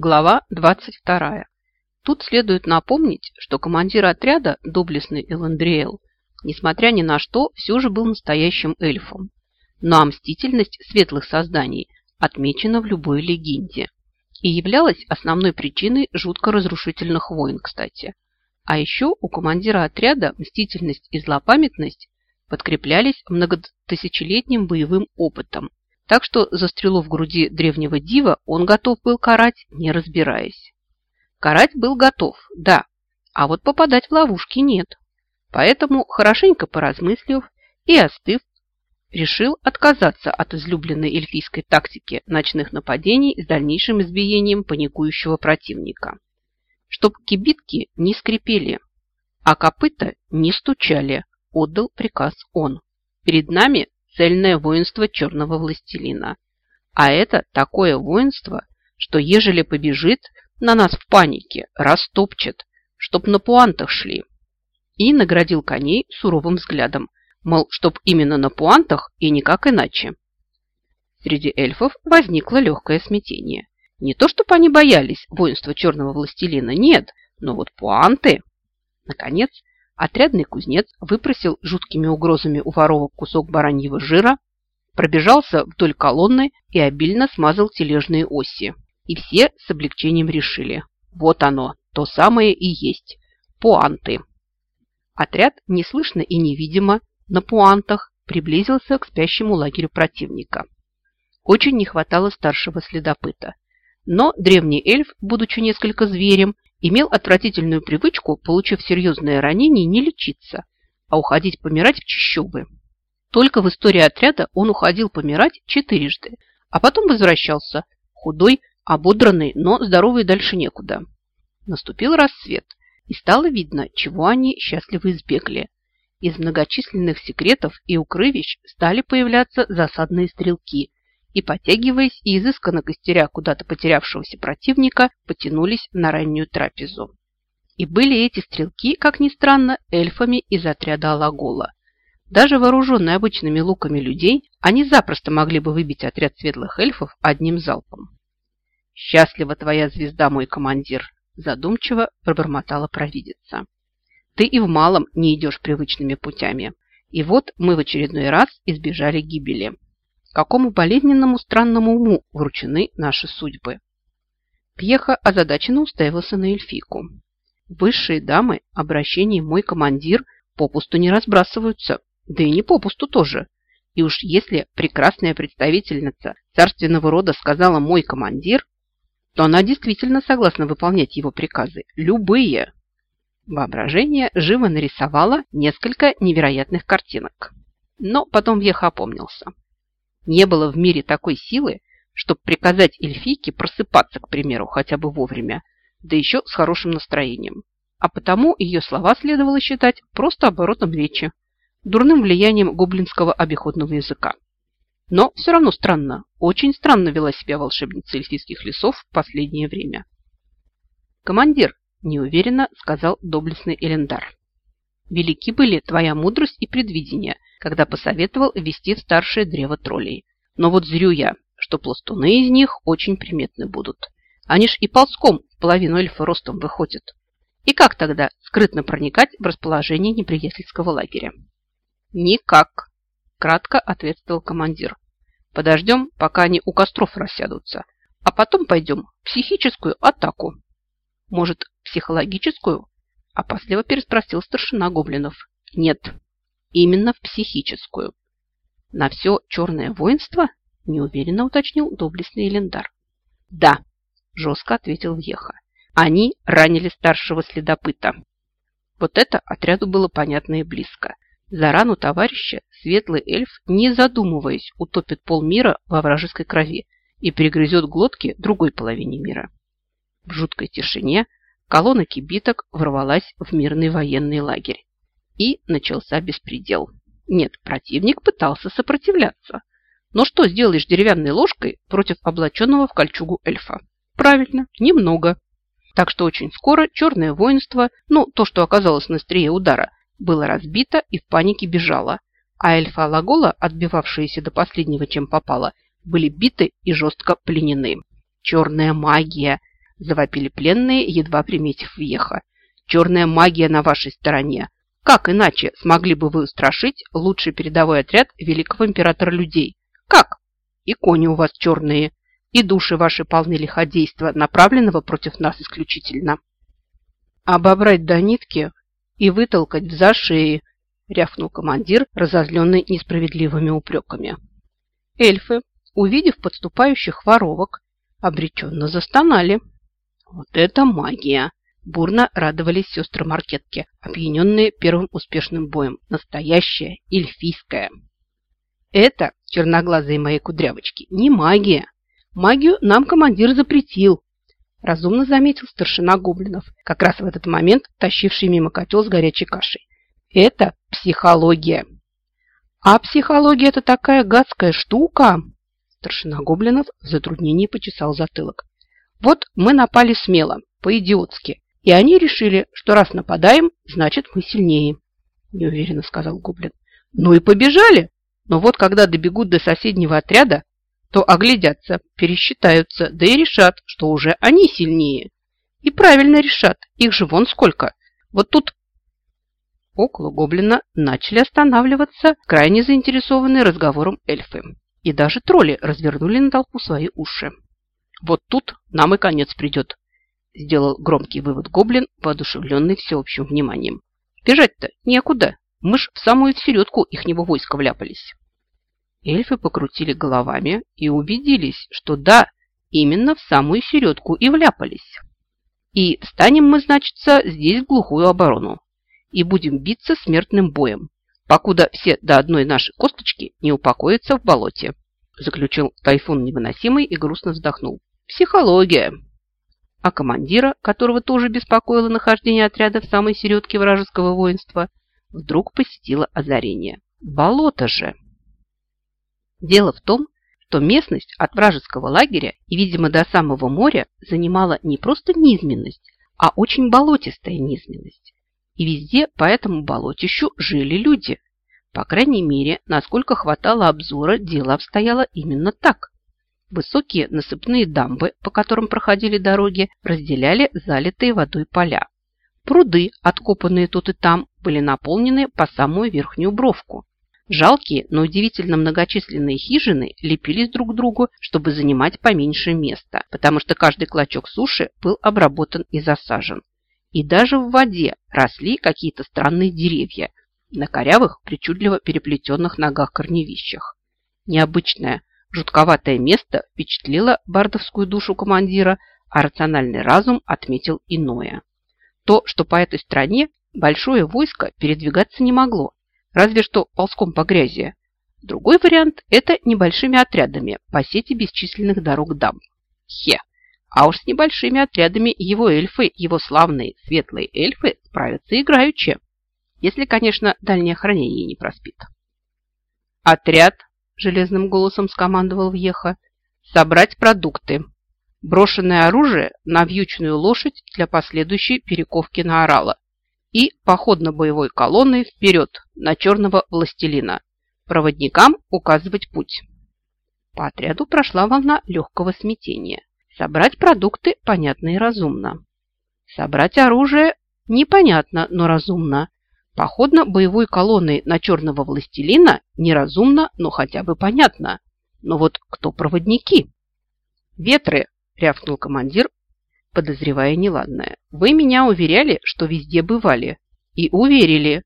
Глава 22. Тут следует напомнить, что командир отряда, доблестный Эландриэл, несмотря ни на что, все же был настоящим эльфом. Но мстительность светлых созданий отмечена в любой легенде и являлась основной причиной жутко разрушительных войн, кстати. А еще у командира отряда мстительность и злопамятность подкреплялись многотысячелетним боевым опытом, так что за стрелу в груди древнего дива он готов был карать, не разбираясь. Карать был готов, да, а вот попадать в ловушки нет. Поэтому, хорошенько поразмыслив и остыв, решил отказаться от излюбленной эльфийской тактики ночных нападений с дальнейшим избиением паникующего противника. Чтоб кибитки не скрипели, а копыта не стучали, отдал приказ он. Перед нами цельное воинство черного властелина. А это такое воинство, что ежели побежит на нас в панике, растопчет, чтоб на пуантах шли. И наградил коней суровым взглядом, мол, чтоб именно на пуантах и никак иначе. Среди эльфов возникло легкое смятение. Не то, чтобы они боялись воинства черного властелина, нет, но вот пуанты... Наконец, Отрядный кузнец выпросил жуткими угрозами у воровок кусок бараньего жира, пробежался вдоль колонны и обильно смазал тележные оси. И все с облегчением решили. Вот оно, то самое и есть. Пуанты. Отряд неслышно и невидимо на пуантах приблизился к спящему лагерю противника. Очень не хватало старшего следопыта. Но древний эльф, будучи несколько зверем, имел отвратительную привычку, получив серьезное ранение, не лечиться, а уходить помирать в чащобы. Только в истории отряда он уходил помирать четырежды, а потом возвращался, худой, ободранный, но здоровый дальше некуда. Наступил рассвет, и стало видно, чего они счастливо избегли. Из многочисленных секретов и укрывищ стали появляться засадные стрелки, и, потягиваясь и изысканно костеря куда-то потерявшегося противника, потянулись на раннюю трапезу. И были эти стрелки, как ни странно, эльфами из отряда Алагола. Даже вооруженные обычными луками людей, они запросто могли бы выбить отряд светлых эльфов одним залпом. «Счастлива твоя звезда, мой командир!» задумчиво пробормотала провидица. «Ты и в малом не идешь привычными путями. И вот мы в очередной раз избежали гибели какому болезненному странному уму вручены наши судьбы. Пьеха озадаченно уставился на эльфийку. Высшие дамы обращение «мой командир» попусту не разбрасываются, да и не попусту тоже. И уж если прекрасная представительница царственного рода сказала «мой командир», то она действительно согласна выполнять его приказы, любые. Воображение живо нарисовало несколько невероятных картинок. Но потом Веха опомнился. Не было в мире такой силы, чтобы приказать эльфийке просыпаться, к примеру, хотя бы вовремя, да еще с хорошим настроением. А потому ее слова следовало считать просто оборотом речи, дурным влиянием гоблинского обиходного языка. Но все равно странно, очень странно вела себя волшебница эльфийских лесов в последнее время. «Командир», – неуверенно сказал доблестный Элендар, – «велики были твоя мудрость и предвидение, когда посоветовал ввести в старшее древо троллей. Но вот зрю я, что пластуны из них очень приметны будут. Они ж и ползком в половину эльфа ростом выходят. И как тогда скрытно проникать в расположение неприятельского лагеря? Никак, кратко ответствовал командир. Подождем, пока они у костров рассядутся, а потом пойдем в психическую атаку. Может, психологическую? Опасливо переспросил старшина гоблинов. Нет, Именно в психическую. На все черное воинство? Неуверенно уточнил доблестный Элендар. Да, жестко ответил Вьеха. Они ранили старшего следопыта. Вот это отряду было понятно и близко. За рану товарища светлый эльф, не задумываясь, утопит полмира во вражеской крови и перегрызет глотки другой половине мира. В жуткой тишине колонна кибиток ворвалась в мирный военный лагерь и начался беспредел. Нет, противник пытался сопротивляться. Но что сделаешь деревянной ложкой против облаченного в кольчугу эльфа? Правильно, немного. Так что очень скоро черное воинство, ну, то, что оказалось на острие удара, было разбито и в панике бежало. А эльфа Алагола, отбивавшиеся до последнего, чем попало, были биты и жестко пленены. Черная магия! Завопили пленные, едва приметив въеха. Черная магия на вашей стороне. Как иначе смогли бы вы устрашить лучший передовой отряд великого императора людей? Как? И кони у вас черные, и души ваши полны лиходейства, направленного против нас исключительно. Обобрать до нитки и вытолкать в зашеи, рявкнул командир, разозленный несправедливыми упреками. Эльфы, увидев подступающих воровок, обреченно застонали. Вот это магия! Бурно радовались сестры Маркетки, опьяненные первым успешным боем. Настоящая эльфийская. Это, черноглазые мои кудрявочки, не магия. Магию нам командир запретил. Разумно заметил старшина гоблинов, как раз в этот момент тащивший мимо котел с горячей кашей. Это психология. А психология – это такая гадская штука. Старшина гоблинов в затруднении почесал затылок. Вот мы напали смело, по-идиотски, и они решили, что раз нападаем, значит мы сильнее, неуверенно сказал гоблин. Ну и побежали. Но вот когда добегут до соседнего отряда, то оглядятся, пересчитаются, да и решат, что уже они сильнее. И правильно решат, их же вон сколько. Вот тут около гоблина начали останавливаться крайне заинтересованные разговором эльфы. И даже тролли развернули на толпу свои уши. Вот тут нам и конец придет, сделал громкий вывод гоблин, воодушевленный всеобщим вниманием. Бежать-то некуда, мы ж в самую середку ихнего войска вляпались. Эльфы покрутили головами и убедились, что да, именно в самую середку и вляпались. И встанем мы, значится, здесь в глухую оборону и будем биться смертным боем, покуда все до одной нашей косточки не упокоятся в болоте, заключил Тайфун невыносимый и грустно вздохнул. Психология. А командира, которого тоже беспокоило нахождение отряда в самой середке вражеского воинства, вдруг посетило озарение. Болото же! Дело в том, что местность от вражеского лагеря и, видимо, до самого моря занимала не просто низменность, а очень болотистая низменность. И везде по этому болотищу жили люди. По крайней мере, насколько хватало обзора, дело обстояло именно так. Высокие насыпные дамбы, по которым проходили дороги, разделяли залитые водой поля. Пруды, откопанные тут и там, были наполнены по самую верхнюю бровку. Жалкие, но удивительно многочисленные хижины лепились друг к другу, чтобы занимать поменьше места, потому что каждый клочок суши был обработан и засажен. И даже в воде росли какие-то странные деревья на корявых, причудливо переплетенных ногах корневищах. Необычное, Жутковатое место впечатлило бардовскую душу командира, а рациональный разум отметил иное. То, что по этой стране большое войско передвигаться не могло, разве что ползком по грязи. Другой вариант – это небольшими отрядами по сети бесчисленных дорог дам. Хе! А уж с небольшими отрядами его эльфы, его славные светлые эльфы справятся играючи. Если, конечно, дальнее хранение не проспит. Отряд железным голосом скомандовал Вьеха. Собрать продукты. Брошенное оружие на вьючную лошадь для последующей перековки на орала. И походно-боевой колонной вперед на черного властелина. Проводникам указывать путь. По отряду прошла волна легкого смятения. Собрать продукты понятно и разумно. Собрать оружие непонятно, но разумно. Походно-боевой колонной на черного властелина неразумно, но хотя бы понятно. Но вот кто проводники? Ветры, рявкнул командир, подозревая неладное. Вы меня уверяли, что везде бывали. И уверили.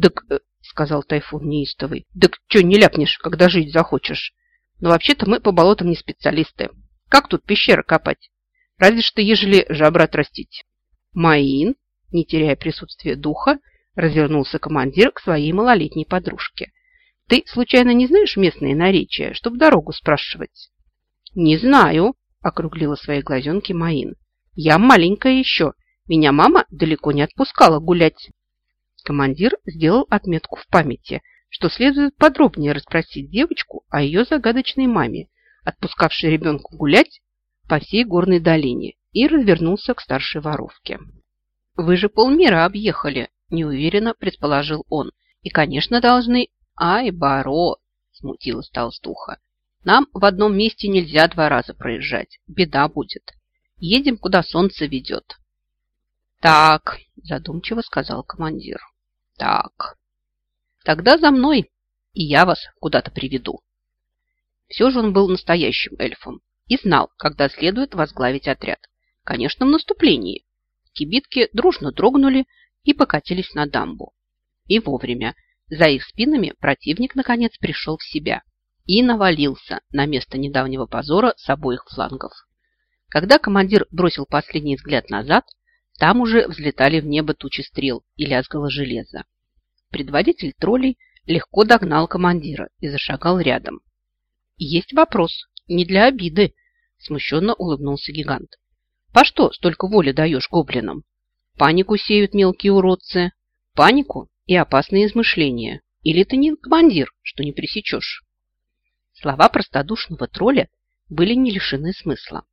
Так, э, сказал Тайфун неистовый, так что не ляпнешь, когда жить захочешь? Но вообще-то мы по болотам не специалисты. Как тут пещеры копать? Разве что ежели жабра отрастить. Маин, не теряя присутствия духа, Развернулся командир к своей малолетней подружке. Ты, случайно, не знаешь местные наречия, чтобы дорогу спрашивать? Не знаю, округлила свои глазенки Маин. Я маленькая еще. Меня мама далеко не отпускала гулять. Командир сделал отметку в памяти, что следует подробнее расспросить девочку о ее загадочной маме, отпускавшей ребенку гулять по всей горной долине, и развернулся к старшей воровке. «Вы же полмира объехали неуверенно предположил он. И, конечно, должны... Ай, Баро, смутилась толстуха. Нам в одном месте нельзя два раза проезжать. Беда будет. Едем, куда солнце ведет. Так, задумчиво сказал командир. Так, тогда за мной, и я вас куда-то приведу. Все же он был настоящим эльфом и знал, когда следует возглавить отряд. Конечно, в наступлении. Кибитки дружно дрогнули и покатились на дамбу. И вовремя. За их спинами противник наконец пришел в себя и навалился на место недавнего позора с обоих флангов. Когда командир бросил последний взгляд назад, там уже взлетали в небо тучи стрел и лязгало железо. Предводитель троллей легко догнал командира и зашагал рядом. «Есть вопрос, не для обиды», – смущенно улыбнулся гигант. «По что столько воли даешь гоблинам? Панику сеют мелкие уродцы, панику и опасные измышления. Или ты не командир, что не пресечешь?» Слова простодушного тролля были не лишены смысла.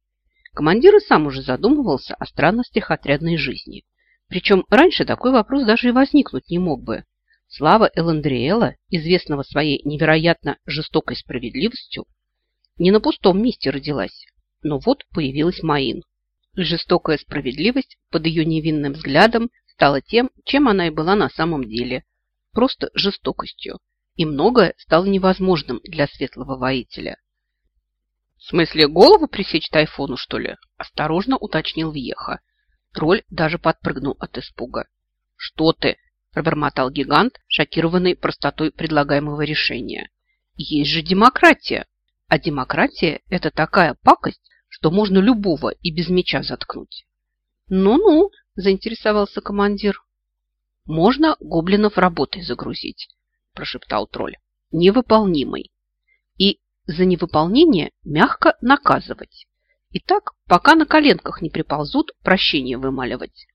Командир и сам уже задумывался о странностях отрядной жизни. Причем раньше такой вопрос даже и возникнуть не мог бы. Слава Эландриэла, известного своей невероятно жестокой справедливостью, не на пустом месте родилась. Но вот появилась Маин. Жестокая справедливость под ее невинным взглядом стала тем, чем она и была на самом деле. Просто жестокостью. И многое стало невозможным для светлого воителя. «В смысле, голову пресечь тайфону, что ли?» Осторожно уточнил Вьеха. Тролль даже подпрыгнул от испуга. «Что ты?» пробормотал гигант, шокированный простотой предлагаемого решения. Есть же демократия. А демократия – это такая пакость, что можно любого и без меча заткнуть. Ну-ну, заинтересовался командир. Можно гоблинов работой загрузить, прошептал тролль. Невыполнимый. И за невыполнение мягко наказывать. И так, пока на коленках не приползут, прощение вымаливать.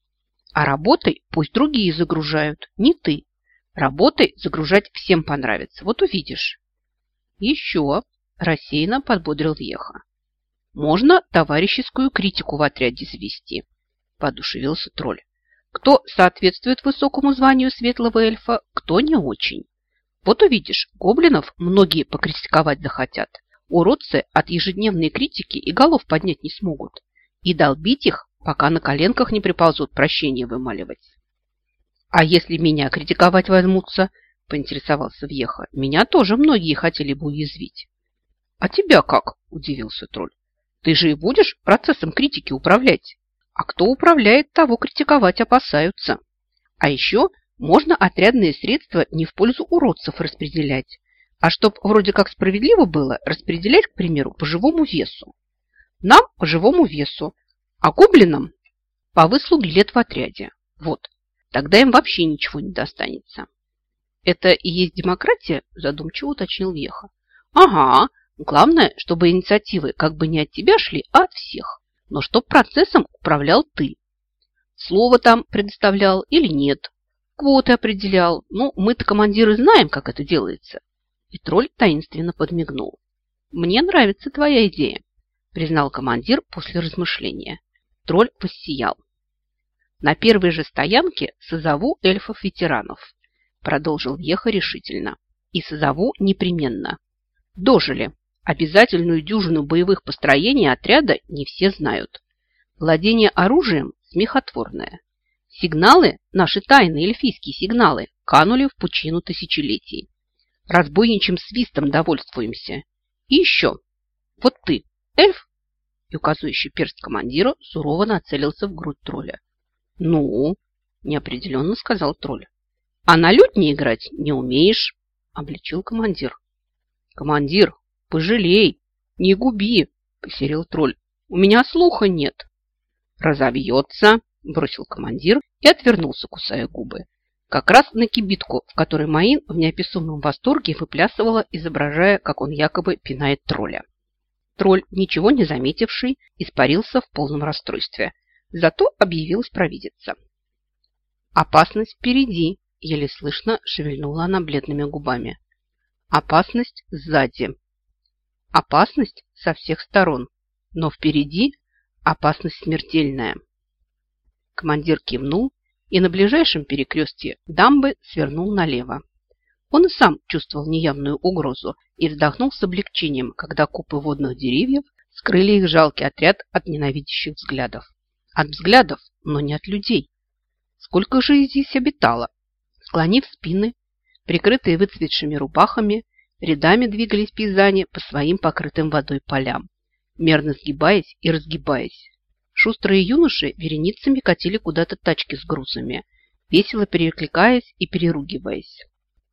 А работой пусть другие загружают, не ты. Работой загружать всем понравится, вот увидишь. Еще рассеянно подбодрил Веха. Можно товарищескую критику в отряде завести, подушевился тролль. Кто соответствует высокому званию светлого эльфа, кто не очень. Вот увидишь, гоблинов многие покритиковать захотят. Уродцы от ежедневной критики и голов поднять не смогут. И долбить их пока на коленках не приползут прощения вымаливать. А если меня критиковать возьмутся, поинтересовался Вьеха, меня тоже многие хотели бы уязвить. А тебя как? Удивился тролль. Ты же и будешь процессом критики управлять. А кто управляет, того критиковать опасаются. А еще можно отрядные средства не в пользу уродцев распределять, а чтоб вроде как справедливо было, распределять, к примеру, по живому весу. Нам по живому весу, а гоблинам по выслуге лет в отряде. Вот. Тогда им вообще ничего не достанется. Это и есть демократия? Задумчиво уточнил Веха. Ага. Главное, чтобы инициативы как бы не от тебя шли, а от всех. Но чтоб процессом управлял ты. Слово там предоставлял или нет. Квоты определял. Ну, мы-то, командиры, знаем, как это делается. И тролль таинственно подмигнул. Мне нравится твоя идея, признал командир после размышления. Тролль воссиял. На первой же стоянке созову эльфов-ветеранов, продолжил Еха решительно. И созову непременно. Дожили. Обязательную дюжину боевых построений отряда не все знают. Владение оружием смехотворное. Сигналы, наши тайные эльфийские сигналы, канули в пучину тысячелетий. Разбойничьим свистом довольствуемся. И еще. Вот ты, эльф, и указывающий перст командира сурово нацелился в грудь тролля. «Ну?» – неопределенно сказал тролль. «А на лютне играть не умеешь?» – обличил командир. «Командир, пожалей, не губи!» – посерил тролль. «У меня слуха нет!» «Разобьется!» – бросил командир и отвернулся, кусая губы. Как раз на кибитку, в которой Маин в неописуемом восторге выплясывала, изображая, как он якобы пинает тролля. Тролль, ничего не заметивший, испарился в полном расстройстве. Зато объявилась провидица. «Опасность впереди!» – еле слышно шевельнула она бледными губами. «Опасность сзади!» «Опасность со всех сторон, но впереди опасность смертельная!» Командир кивнул и на ближайшем перекрестке дамбы свернул налево. Он и сам чувствовал неявную угрозу и вздохнул с облегчением, когда купы водных деревьев скрыли их жалкий отряд от ненавидящих взглядов. От взглядов, но не от людей. Сколько же здесь обитало? Склонив спины, прикрытые выцветшими рубахами, рядами двигались пейзане по своим покрытым водой полям, мерно сгибаясь и разгибаясь. Шустрые юноши вереницами катили куда-то тачки с грузами, весело перекликаясь и переругиваясь.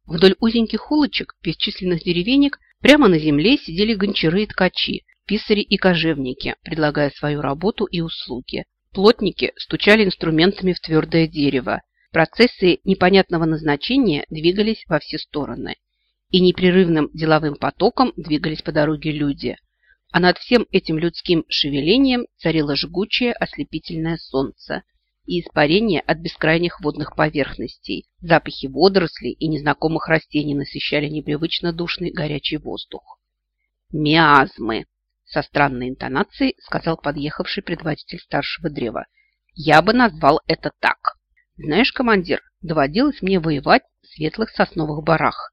Вдоль узеньких улочек бесчисленных деревенек прямо на земле сидели гончары и ткачи, писари и кожевники, предлагая свою работу и услуги. Плотники стучали инструментами в твердое дерево. Процессы непонятного назначения двигались во все стороны. И непрерывным деловым потоком двигались по дороге люди. А над всем этим людским шевелением царило жгучее ослепительное солнце и испарение от бескрайних водных поверхностей. Запахи водорослей и незнакомых растений насыщали непривычно душный горячий воздух. «Миазмы!» со странной интонацией сказал подъехавший предводитель старшего древа. «Я бы назвал это так. Знаешь, командир, доводилось мне воевать в светлых сосновых барах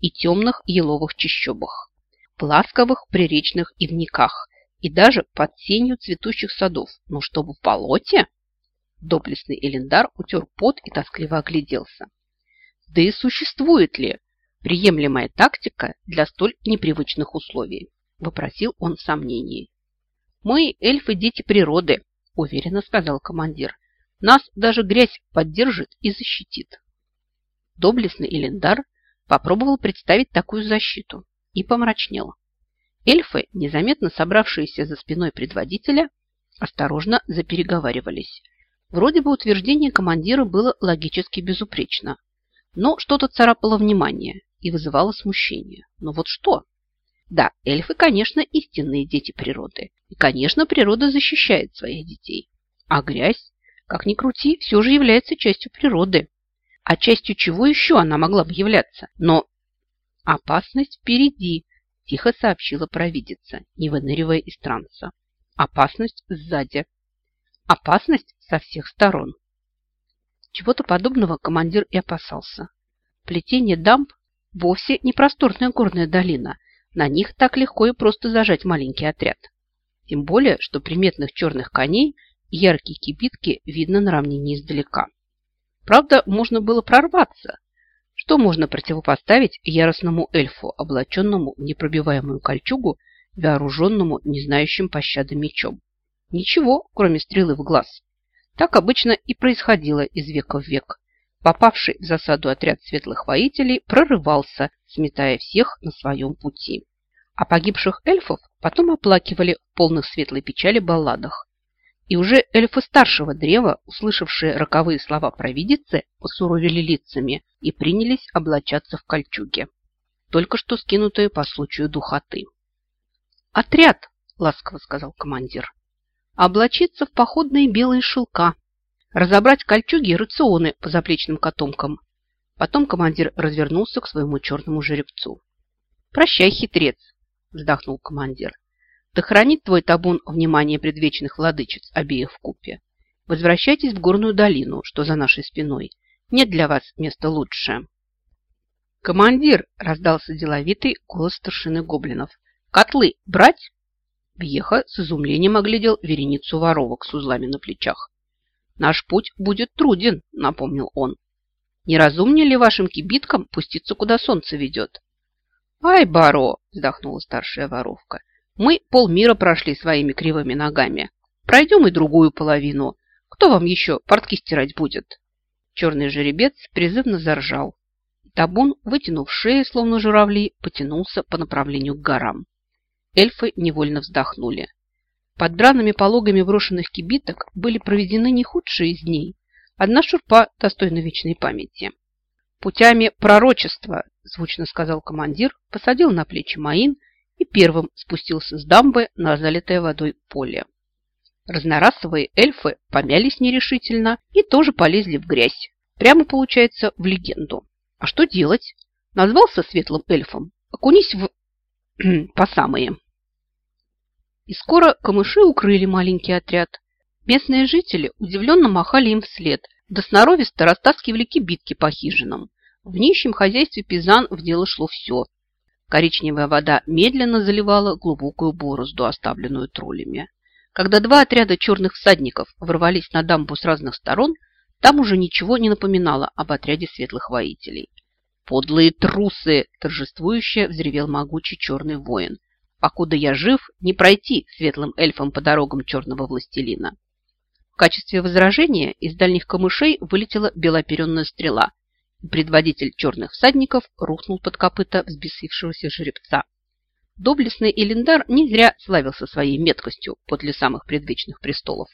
и темных еловых чащобах, в ласковых приречных ивниках и даже под сенью цветущих садов. Но чтобы в болоте...» Доблестный Элендар утер пот и тоскливо огляделся. Да и существует ли приемлемая тактика для столь непривычных условий? Вопросил он в сомнении. «Мы эльфы, дети природы», – уверенно сказал командир. «Нас даже грязь поддержит и защитит». Доблестный Элендар попробовал представить такую защиту и помрачнел. Эльфы, незаметно собравшиеся за спиной предводителя, осторожно запереговаривались. Вроде бы утверждение командира было логически безупречно, но что-то царапало внимание и вызывало смущение. Но вот что? Да, эльфы, конечно, истинные дети природы. И, конечно, природа защищает своих детей. А грязь, как ни крути, все же является частью природы. А частью чего еще она могла бы являться? Но опасность впереди, тихо сообщила провидица, не выныривая из транса. Опасность сзади. Опасность со всех сторон. Чего-то подобного командир и опасался. Плетение дамб вовсе не просторная горная долина, на них так легко и просто зажать маленький отряд. Тем более, что приметных черных коней яркие кибитки видно на равнине издалека. Правда, можно было прорваться. Что можно противопоставить яростному эльфу, облаченному в непробиваемую кольчугу, вооруженному не знающим пощады мечом? Ничего, кроме стрелы в глаз. Так обычно и происходило из века в век. Попавший в засаду отряд светлых воителей прорывался, сметая всех на своем пути. А погибших эльфов потом оплакивали в полных светлой печали балладах. И уже эльфы старшего древа, услышавшие роковые слова провидицы, посуровили лицами и принялись облачаться в кольчуге, только что скинутые по случаю духоты. «Отряд!» – ласково сказал командир. «Облачиться в походные белые шелка, разобрать кольчуги и рационы по заплечным котомкам». Потом командир развернулся к своему черному жеребцу. «Прощай, хитрец!» – вздохнул командир. «Да хранит твой табун внимание предвечных владычиц обеих в купе. Возвращайтесь в горную долину, что за нашей спиной. Нет для вас места лучше». «Командир!» – раздался деловитый голос старшины гоблинов. «Котлы брать?» Вьеха с изумлением оглядел вереницу воровок с узлами на плечах. «Наш путь будет труден», – напомнил он. «Неразумнее ли вашим кибиткам пуститься, куда солнце ведет?» «Ай, Баро!» – вздохнула старшая воровка. «Мы полмира прошли своими кривыми ногами. Пройдем и другую половину. Кто вам еще портки стирать будет?» Черный жеребец призывно заржал. Табун, вытянув шею, словно журавли, потянулся по направлению к горам. Эльфы невольно вздохнули. Под бранными пологами брошенных кибиток были проведены не худшие из дней. Одна шурпа достойна вечной памяти. Путями пророчества, звучно сказал командир, посадил на плечи Маин и первым спустился с дамбы на залитое водой поле. Разнорасовые эльфы помялись нерешительно и тоже полезли в грязь. Прямо, получается, в легенду. А что делать? Назвался светлым эльфом. Окунись в... по самые. И скоро камыши укрыли маленький отряд. Местные жители удивленно махали им вслед, да сноровисто растаскивали кибитки по хижинам. В нищем хозяйстве Пизан в дело шло все. Коричневая вода медленно заливала глубокую борозду, оставленную троллями. Когда два отряда черных всадников ворвались на дамбу с разных сторон, там уже ничего не напоминало об отряде светлых воителей. «Подлые трусы!» – торжествующе взревел могучий черный воин. «Покуда я жив, не пройти светлым эльфам по дорогам черного властелина». В качестве возражения из дальних камышей вылетела белоперенная стрела, предводитель черных всадников рухнул под копыта взбесившегося жеребца. Доблестный Элиндар не зря славился своей меткостью подле самых предвечных престолов.